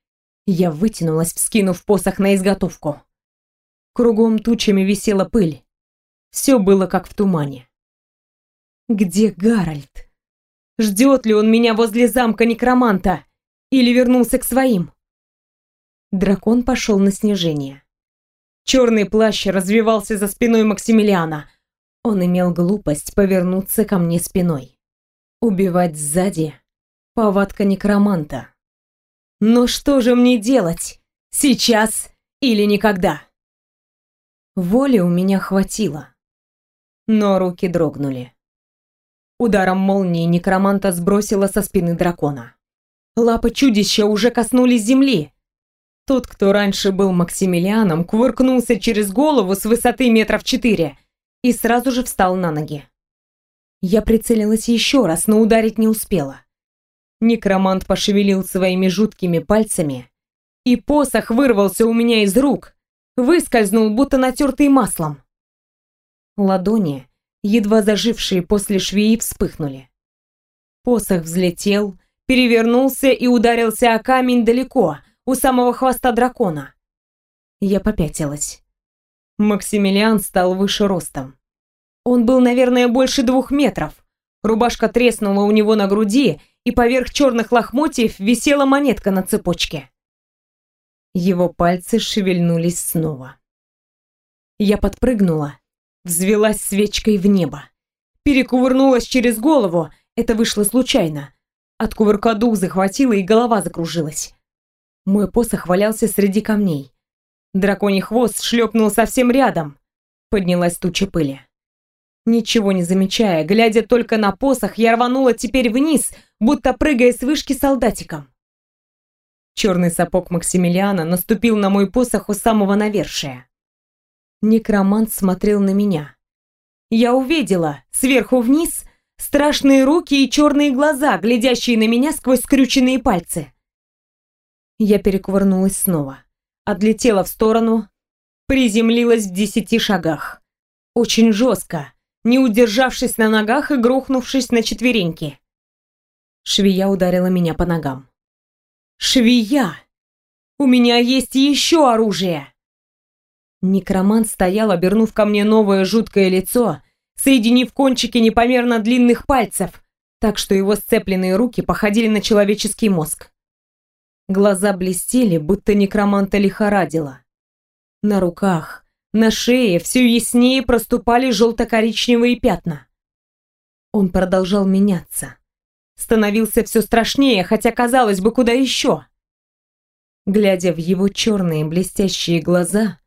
Я вытянулась, вскинув посох на изготовку. Кругом тучами висела пыль. Все было как в тумане. Где Гарольд? Ждет ли он меня возле замка некроманта? Или вернулся к своим? Дракон пошел на снижение. Черный плащ развивался за спиной Максимилиана. Он имел глупость повернуться ко мне спиной. Убивать сзади — повадка некроманта. Но что же мне делать? Сейчас или никогда? Воли у меня хватило. Но руки дрогнули. Ударом молнии некроманта сбросила со спины дракона. Лапы чудища уже коснулись земли. Тот, кто раньше был Максимилианом, кувыркнулся через голову с высоты метров четыре и сразу же встал на ноги. Я прицелилась еще раз, но ударить не успела. Некромант пошевелил своими жуткими пальцами, и посох вырвался у меня из рук, выскользнул, будто натертый маслом. Ладони, едва зажившие после швеи, вспыхнули. Посох взлетел, перевернулся и ударился о камень далеко, у самого хвоста дракона. Я попятилась. Максимилиан стал выше ростом. Он был, наверное, больше двух метров. Рубашка треснула у него на груди, и поверх черных лохмотьев висела монетка на цепочке. Его пальцы шевельнулись снова. Я подпрыгнула взвелась свечкой в небо. Перекувырнулась через голову, это вышло случайно. От кувырка дух захватила и голова закружилась. Мой посох валялся среди камней. Драконий хвост шлепнул совсем рядом. Поднялась туча пыли. Ничего не замечая, глядя только на посох, я рванула теперь вниз, будто прыгая с вышки солдатиком. Черный сапог Максимилиана наступил на мой посох у самого навершия. Некромант смотрел на меня. Я увидела, сверху вниз, страшные руки и черные глаза, глядящие на меня сквозь скрюченные пальцы. Я перекувырнулась снова, отлетела в сторону, приземлилась в десяти шагах. Очень жестко, не удержавшись на ногах и грохнувшись на четвереньки. Швея ударила меня по ногам. Швея! У меня есть еще оружие!» Некромант стоял, обернув ко мне новое жуткое лицо, соединив кончики непомерно длинных пальцев, так что его сцепленные руки походили на человеческий мозг. Глаза блестели, будто некроманта лихорадило. На руках, на шее все яснее проступали желто-коричневые пятна. Он продолжал меняться. Становился все страшнее, хотя, казалось бы, куда еще. Глядя в его черные блестящие глаза,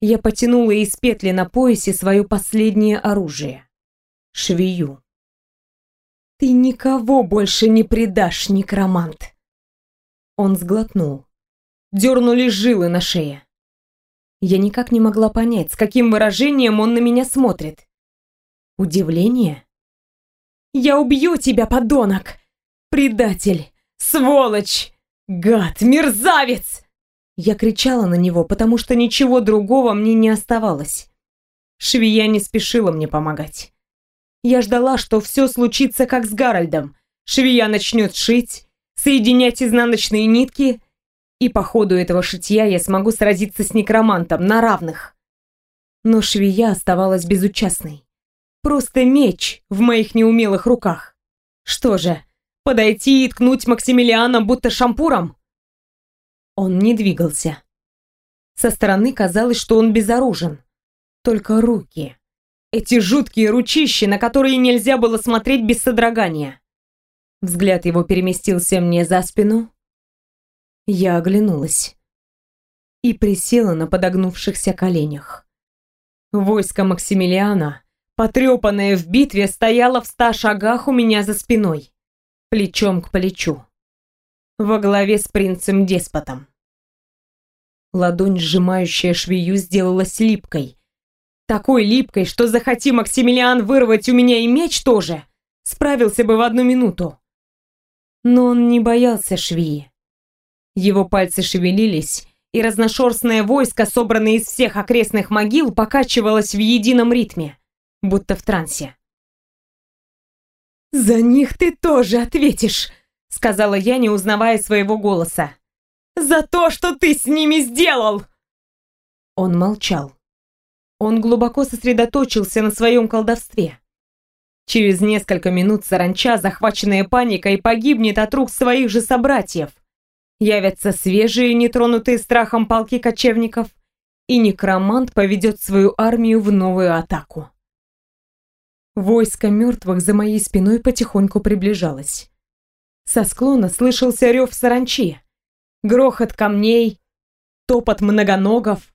я потянула из петли на поясе свое последнее оружие — швею. «Ты никого больше не предашь, некромант!» Он сглотнул. Дернулись жилы на шее. Я никак не могла понять, с каким выражением он на меня смотрит. Удивление? «Я убью тебя, подонок! Предатель! Сволочь! Гад! Мерзавец!» Я кричала на него, потому что ничего другого мне не оставалось. Швея не спешила мне помогать. Я ждала, что все случится как с Гарольдом. Швея начнет шить, соединять изнаночные нитки, и по ходу этого шитья я смогу сразиться с некромантом на равных. Но швея оставалась безучастной. Просто меч в моих неумелых руках. Что же, подойти и ткнуть Максимилиана будто шампуром? Он не двигался. Со стороны казалось, что он безоружен. Только руки. Эти жуткие ручищи, на которые нельзя было смотреть без содрогания. Взгляд его переместился мне за спину. Я оглянулась. И присела на подогнувшихся коленях. Войско Максимилиана, потрепанное в битве, стояло в ста шагах у меня за спиной, плечом к плечу во главе с принцем-деспотом. Ладонь, сжимающая швею, сделалась липкой. Такой липкой, что захоти Максимилиан вырвать у меня и меч тоже, справился бы в одну минуту. Но он не боялся швеи. Его пальцы шевелились, и разношерстное войско, собранное из всех окрестных могил, покачивалось в едином ритме, будто в трансе. «За них ты тоже ответишь!» сказала я, не узнавая своего голоса. «За то, что ты с ними сделал!» Он молчал. Он глубоко сосредоточился на своем колдовстве. Через несколько минут саранча, захваченная паникой, погибнет от рук своих же собратьев. Явятся свежие, нетронутые страхом полки кочевников, и некромант поведет свою армию в новую атаку. Войско мертвых за моей спиной потихоньку приближалось. Со склона слышался рев саранчи, грохот камней, топот многоногов.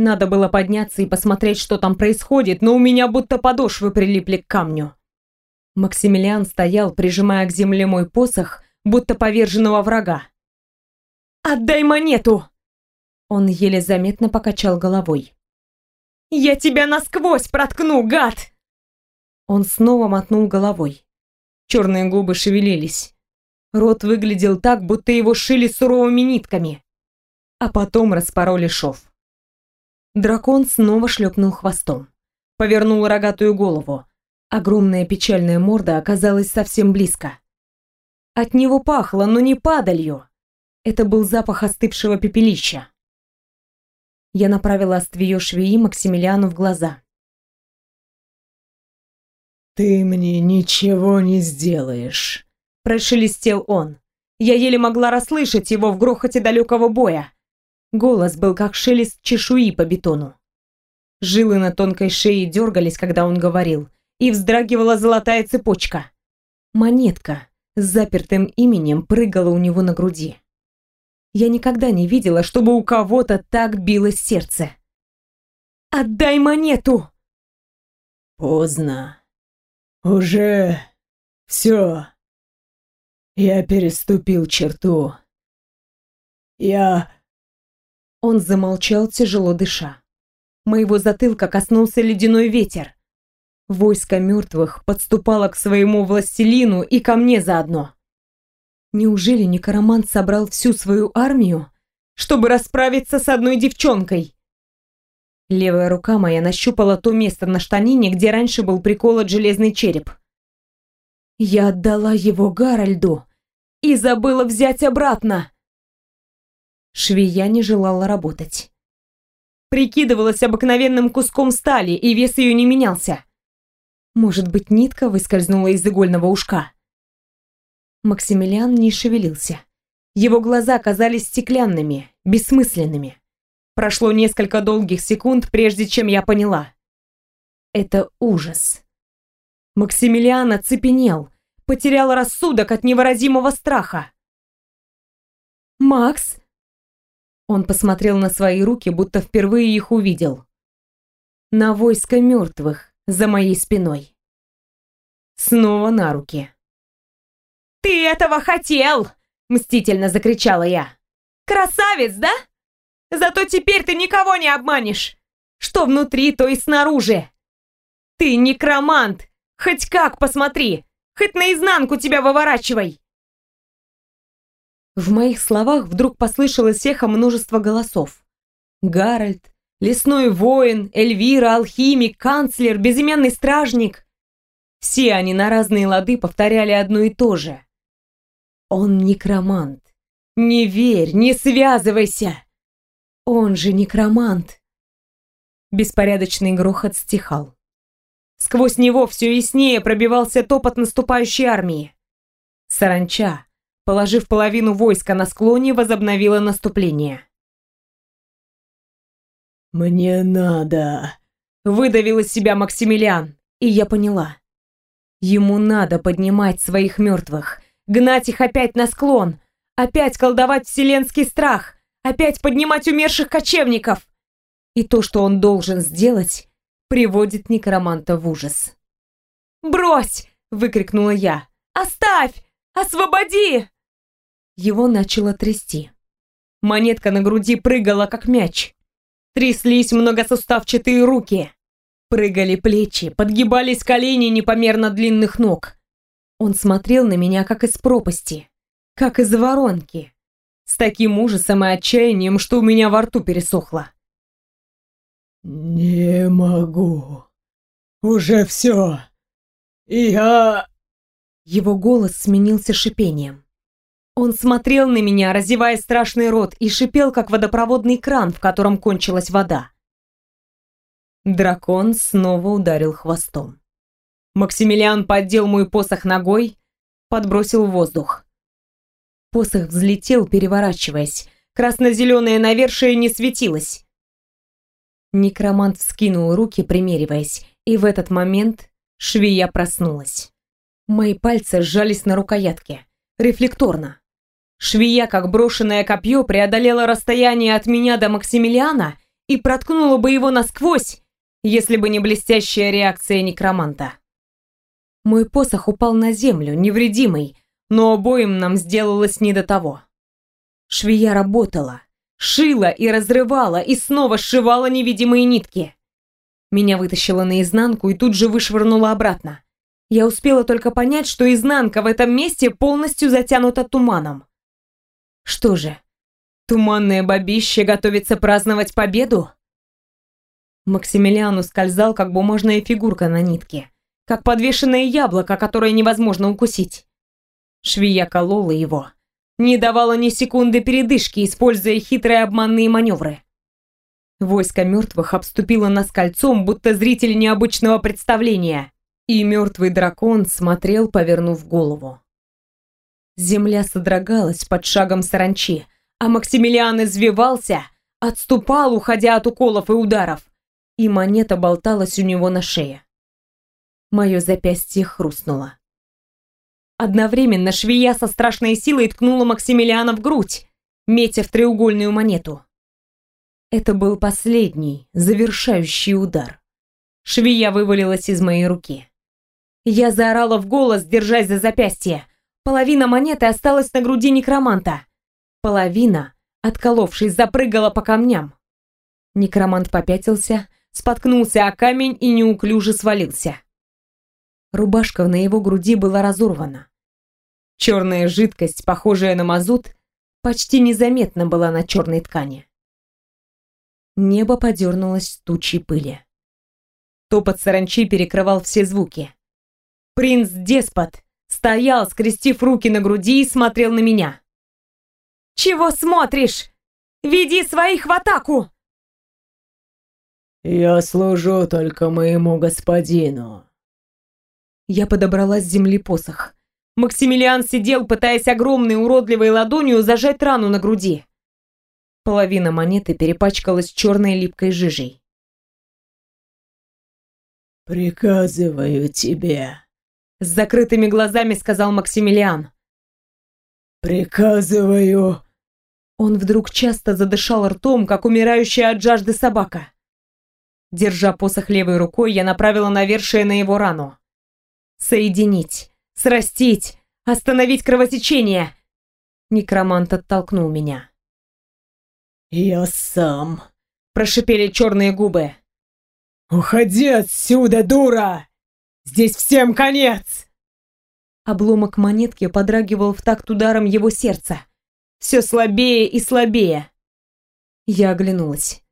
Надо было подняться и посмотреть, что там происходит, но у меня будто подошвы прилипли к камню. Максимилиан стоял, прижимая к земле мой посох, будто поверженного врага. «Отдай монету!» Он еле заметно покачал головой. «Я тебя насквозь проткну, гад!» Он снова мотнул головой. Черные губы шевелились. Рот выглядел так, будто его шили суровыми нитками. А потом распороли шов. Дракон снова шлепнул хвостом. Повернул рогатую голову. Огромная печальная морда оказалась совсем близко. От него пахло, но не падалью. Это был запах остывшего пепелища. Я направила острие швеи Максимилиану в глаза. «Ты мне ничего не сделаешь», Прошелестел он. Я еле могла расслышать его в грохоте далекого боя. Голос был как шелест чешуи по бетону. Жилы на тонкой шее дергались, когда он говорил, и вздрагивала золотая цепочка. Монетка с запертым именем прыгала у него на груди. Я никогда не видела, чтобы у кого-то так билось сердце. «Отдай монету!» «Поздно. Уже все. Я переступил черту. Я... Он замолчал, тяжело дыша. Моего затылка коснулся ледяной ветер. Войско мертвых подступало к своему властелину и ко мне заодно. Неужели Некаромант собрал всю свою армию, чтобы расправиться с одной девчонкой? Левая рука моя нащупала то место на штанине, где раньше был приколот железный череп. Я отдала его Гарольду, и забыла взять обратно. Швея не желала работать. Прикидывалась обыкновенным куском стали, и вес ее не менялся. Может быть, нитка выскользнула из игольного ушка. Максимилиан не шевелился. Его глаза казались стеклянными, бессмысленными. Прошло несколько долгих секунд, прежде чем я поняла. Это ужас. Максимилиан оцепенел, потерял рассудок от невыразимого страха. «Макс!» Он посмотрел на свои руки, будто впервые их увидел. На войско мертвых за моей спиной. Снова на руки. «Ты этого хотел!» — мстительно закричала я. «Красавец, да? Зато теперь ты никого не обманешь! Что внутри, то и снаружи! Ты некромант! Хоть как посмотри! Хоть наизнанку тебя выворачивай!» В моих словах вдруг послышалось эхо множества голосов. Гарольд, лесной воин, Эльвира, алхимик, канцлер, безымянный стражник. Все они на разные лады повторяли одно и то же. Он некромант. Не верь, не связывайся. Он же некромант. Беспорядочный грохот стихал. Сквозь него все яснее пробивался топот наступающей армии. Саранча, положив половину войска на склоне, возобновила наступление. «Мне надо», — выдавил из себя Максимилиан, и я поняла. Ему надо поднимать своих мертвых, гнать их опять на склон, опять колдовать вселенский страх, опять поднимать умерших кочевников. И то, что он должен сделать, приводит некроманта в ужас. «Брось!» — выкрикнула я. «Оставь! Освободи!» Его начало трясти. Монетка на груди прыгала, как мяч. Тряслись многосуставчатые руки. Прыгали плечи, подгибались колени непомерно длинных ног. Он смотрел на меня, как из пропасти, как из воронки, с таким ужасом и отчаянием, что у меня во рту пересохло. «Не могу. Уже все. Я...» Его голос сменился шипением. Он смотрел на меня, разевая страшный рот, и шипел, как водопроводный кран, в котором кончилась вода. Дракон снова ударил хвостом. Максимилиан поддел мой посох ногой, подбросил воздух. Посох взлетел, переворачиваясь. Красно-зеленое навершие не светилось. Некромант вскинул руки, примериваясь, и в этот момент швея проснулась. Мои пальцы сжались на рукоятке. Рефлекторно. Швея, как брошенное копье, преодолела расстояние от меня до Максимилиана и проткнула бы его насквозь, если бы не блестящая реакция некроманта. Мой посох упал на землю, невредимый, но обоим нам сделалось не до того. Швея работала, шила и разрывала, и снова сшивала невидимые нитки. Меня вытащило наизнанку и тут же вышвырнуло обратно. Я успела только понять, что изнанка в этом месте полностью затянута туманом. Что же, туманное бабище готовится праздновать победу? Максимилиан ускользал, как бумажная фигурка на нитке как подвешенное яблоко, которое невозможно укусить. Швея колола его, не давала ни секунды передышки, используя хитрые обманные маневры. Войско мертвых обступило нас кольцом, будто зрители необычного представления, и мертвый дракон смотрел, повернув голову. Земля содрогалась под шагом саранчи, а Максимилиан извивался, отступал, уходя от уколов и ударов, и монета болталась у него на шее. Мое запястье хрустнуло. Одновременно швея со страшной силой ткнула Максимилиана в грудь, метя в треугольную монету. Это был последний, завершающий удар. Швея вывалилась из моей руки. Я заорала в голос, держась за запястье. Половина монеты осталась на груди некроманта. Половина, отколовшись, запрыгала по камням. Некромант попятился, споткнулся о камень и неуклюже свалился. Рубашка на его груди была разорвана. Черная жидкость, похожая на мазут, почти незаметно была на черной ткани. Небо подернулось тучей пыли. Топот саранчи перекрывал все звуки. Принц-деспот стоял, скрестив руки на груди и смотрел на меня. «Чего смотришь?» Веди своих в атаку!» «Я служу только моему господину». Я подобрала с земли посох. Максимилиан сидел, пытаясь огромной уродливой ладонью зажать рану на груди. Половина монеты перепачкалась черной липкой жижей. «Приказываю тебе», — с закрытыми глазами сказал Максимилиан. «Приказываю...» Он вдруг часто задышал ртом, как умирающая от жажды собака. Держа посох левой рукой, я направила навершие на его рану. «Соединить, срастить, остановить кровотечение!» Некромант оттолкнул меня. «Я сам», — прошипели черные губы. «Уходи отсюда, дура! Здесь всем конец!» Обломок монетки подрагивал в такт ударом его сердца. Все слабее и слабее. Я оглянулась.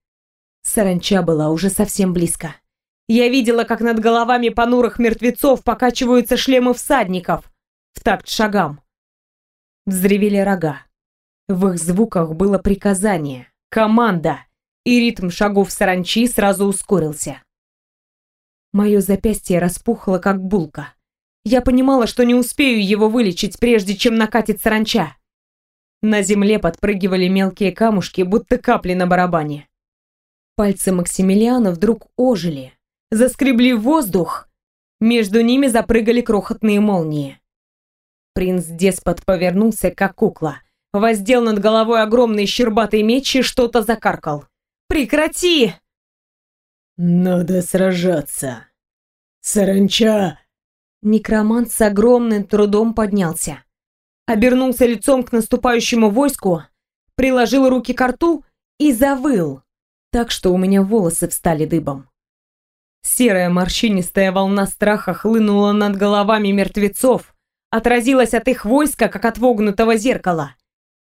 Саранча была уже совсем близко. Я видела, как над головами понурых мертвецов покачиваются шлемы всадников в такт шагам. Взревели рога. В их звуках было приказание, команда, и ритм шагов саранчи сразу ускорился. Мое запястье распухло, как булка. Я понимала, что не успею его вылечить, прежде чем накатит саранча. На земле подпрыгивали мелкие камушки, будто капли на барабане. Пальцы Максимилиана вдруг ожили, заскребли воздух, между ними запрыгали крохотные молнии. Принц-деспот повернулся, как кукла, воздел над головой огромный щербатый меч и что-то закаркал. «Прекрати!» «Надо сражаться. Саранча!» Некромант с огромным трудом поднялся. Обернулся лицом к наступающему войску, приложил руки к рту и завыл, так что у меня волосы встали дыбом. Серая морщинистая волна страха хлынула над головами мертвецов, отразилась от их войска, как от вогнутого зеркала,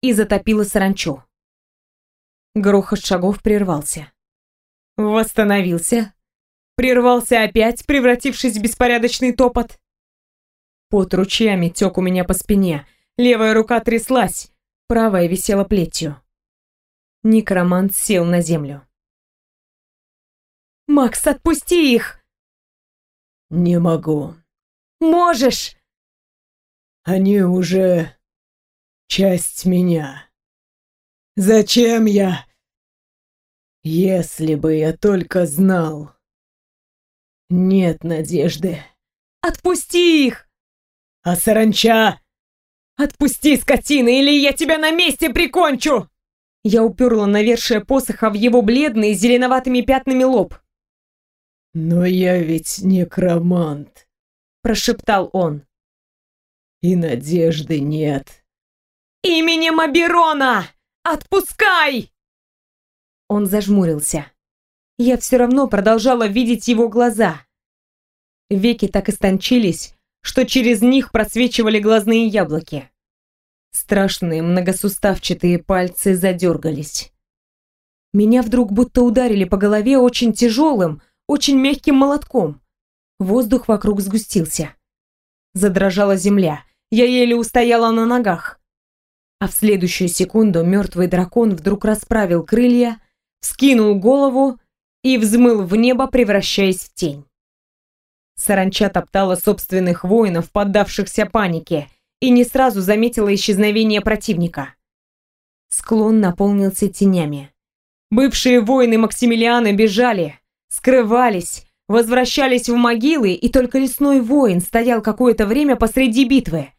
и затопила саранчу. Грохот шагов прервался. Восстановился. Прервался опять, превратившись в беспорядочный топот. Под ручьями тек у меня по спине. Левая рука тряслась, правая висела плетью. Некромант сел на землю. «Макс, отпусти их!» «Не могу». «Можешь!» «Они уже часть меня. Зачем я? Если бы я только знал. Нет надежды». «Отпусти их!» «А саранча?» «Отпусти, скотина, или я тебя на месте прикончу!» Я уперла навершие посоха в его бледный зеленоватыми пятнами лоб. «Но я ведь некромант», — прошептал он. «И надежды нет». «Именем Аберона! Отпускай!» Он зажмурился. Я все равно продолжала видеть его глаза. Веки так истончились, что через них просвечивали глазные яблоки. Страшные многосуставчатые пальцы задергались. Меня вдруг будто ударили по голове очень тяжелым, очень мягким молотком. Воздух вокруг сгустился. Задрожала земля. Я еле устояла на ногах. А в следующую секунду мертвый дракон вдруг расправил крылья, вскинул голову и взмыл в небо, превращаясь в тень. Саранча топтала собственных воинов, поддавшихся панике, и не сразу заметила исчезновение противника. Склон наполнился тенями. Бывшие воины Максимилиана бежали, скрывались, возвращались в могилы, и только лесной воин стоял какое-то время посреди битвы,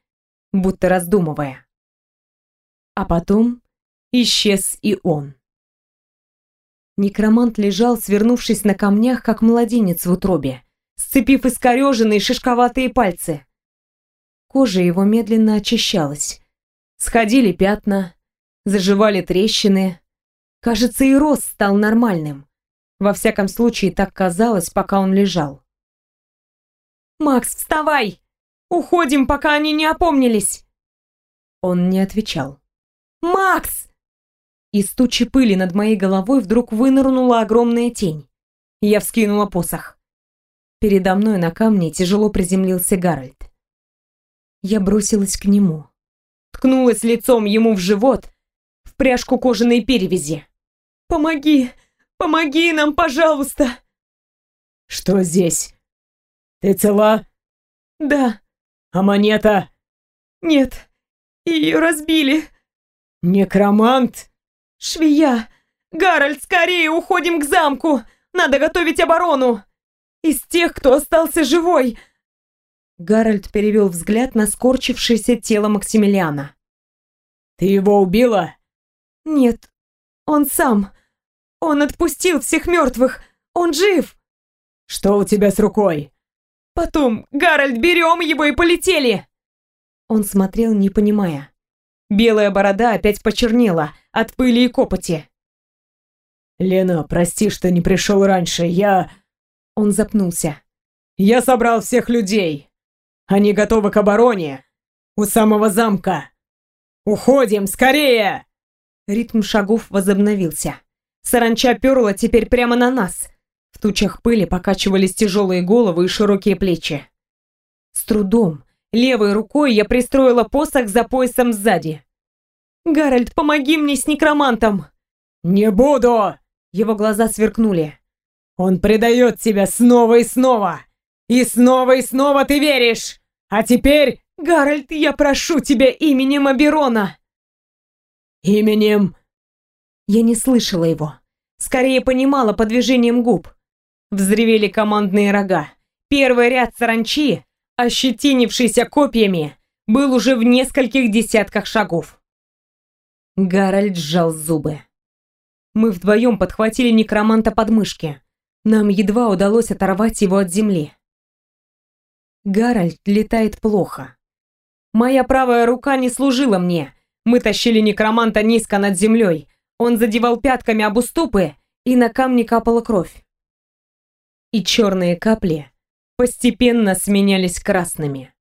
будто раздумывая. А потом исчез и он. Некромант лежал, свернувшись на камнях, как младенец в утробе, сцепив искореженные шишковатые пальцы. Кожа его медленно очищалась. Сходили пятна, заживали трещины. Кажется, и рост стал нормальным. Во всяком случае, так казалось, пока он лежал. «Макс, вставай! Уходим, пока они не опомнились!» Он не отвечал. «Макс!» Из тучи пыли над моей головой вдруг вынырнула огромная тень. Я вскинула посох. Передо мной на камне тяжело приземлился Гарольд. Я бросилась к нему. Ткнулась лицом ему в живот, пряжку кожаной перевязи. «Помоги! Помоги нам, пожалуйста!» «Что здесь? Ты цела?» «Да». «А монета?» «Нет, ее разбили». «Некромант?» «Швея! Гарольд, скорее уходим к замку! Надо готовить оборону! Из тех, кто остался живой!» Гарольд перевел взгляд на скорчившееся тело Максимилиана. «Ты его убила?» «Нет, он сам. Он отпустил всех мертвых. Он жив!» «Что у тебя с рукой?» «Потом, Гарольд, берем его и полетели!» Он смотрел, не понимая. Белая борода опять почернела от пыли и копоти. «Лена, прости, что не пришел раньше. Я...» Он запнулся. «Я собрал всех людей. Они готовы к обороне. У самого замка. Уходим, скорее!» Ритм шагов возобновился. Саранча перла теперь прямо на нас. В тучах пыли покачивались тяжелые головы и широкие плечи. С трудом, левой рукой я пристроила посох за поясом сзади. «Гарольд, помоги мне с некромантом!» «Не буду!» Его глаза сверкнули. «Он предает тебя снова и снова! И снова и снова ты веришь! А теперь...» «Гарольд, я прошу тебя именем Аберона!» «Именем...» Я не слышала его. Скорее понимала по движениям губ. Взревели командные рога. Первый ряд саранчи, ощетинившийся копьями, был уже в нескольких десятках шагов. Гарольд сжал зубы. Мы вдвоем подхватили некроманта под мышки. Нам едва удалось оторвать его от земли. Гарольд летает плохо. Моя правая рука не служила мне. Мы тащили некроманта низко над землей. Он задевал пятками об уступы, и на камни капала кровь. И черные капли постепенно сменялись красными.